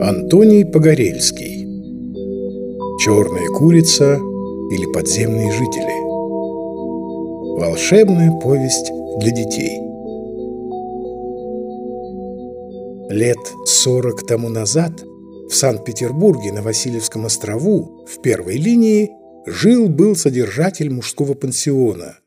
Антоний Погорельский. Черная курица или подземные жители. Волшебная повесть для детей. Лет сорок тому назад в Санкт-Петербурге на Васильевском острову в первой линии жил-был содержатель мужского пансиона,